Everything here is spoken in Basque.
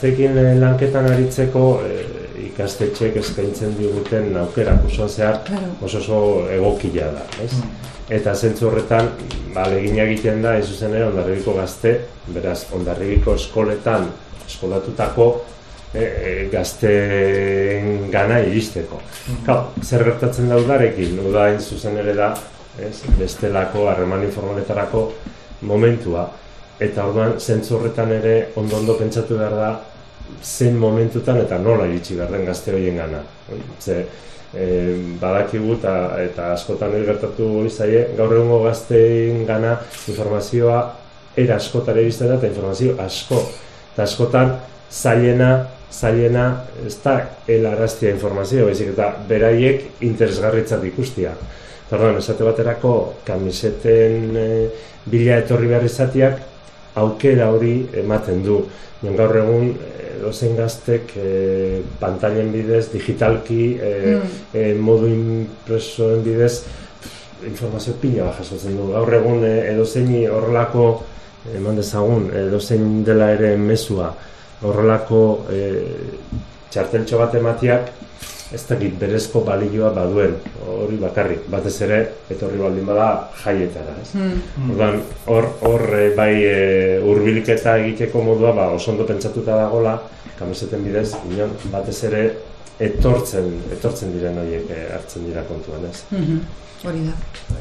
Zekin eh, lanketan aritzeko eh, ikastetxek eskaintzen diguten aukera oso zehar oso oso egokia da, ez? Eta zentzu horretan, ba, legina egiten da, ez zuzen ere, ondarribiko gazte, beraz, ondarribiko eskoletan, eskolatutako e, e, gazteen gana iristeko. Kau, zer gertatzen da udarekin? Uda hain zuzen ere da, ez, bestelako harreman informaletarako momentua. Eta orduan, zentzu horretan ere, ondo-ondo pentsatu behar da, zein momentutan eta nola iritsi behar den gazte horien gana. Ze, e, badakigu eta, eta askotan hori gertatu izaie, gaur egungo gazteen gana informazioa era askotara iristen da eta informazio asko. Eta askotan zailena, zailena ez da helaraztia informazio, baizik eta beraiek interesgarritzat ikustia. Eta esate baterako kamiseten e, bila etorri behar izatiak aukera hori ematen du. Jon gaur egun edozein gaztek e, pantailen bidez, digitalki, e, e, modu impresoen bidez, informazio pila bat jasotzen du. Gaur egun e, edozeini horrelako eman dezagun, edozein dela ere mezua, horrelako e, txarteltxo bat ematiak, ez dakit berezko balioa baduen, hori bakarrik, batez ere, etorri baldin bada jaietara, ez? Orduan, hor, hor e, bai e, hurbilketa egiteko modua ba, oso ondo pentsatuta dagola, kamiseten bidez, inon, batez ere etortzen, etortzen diren horiek e, hartzen dira kontuan, ez? Mhm. Hori da.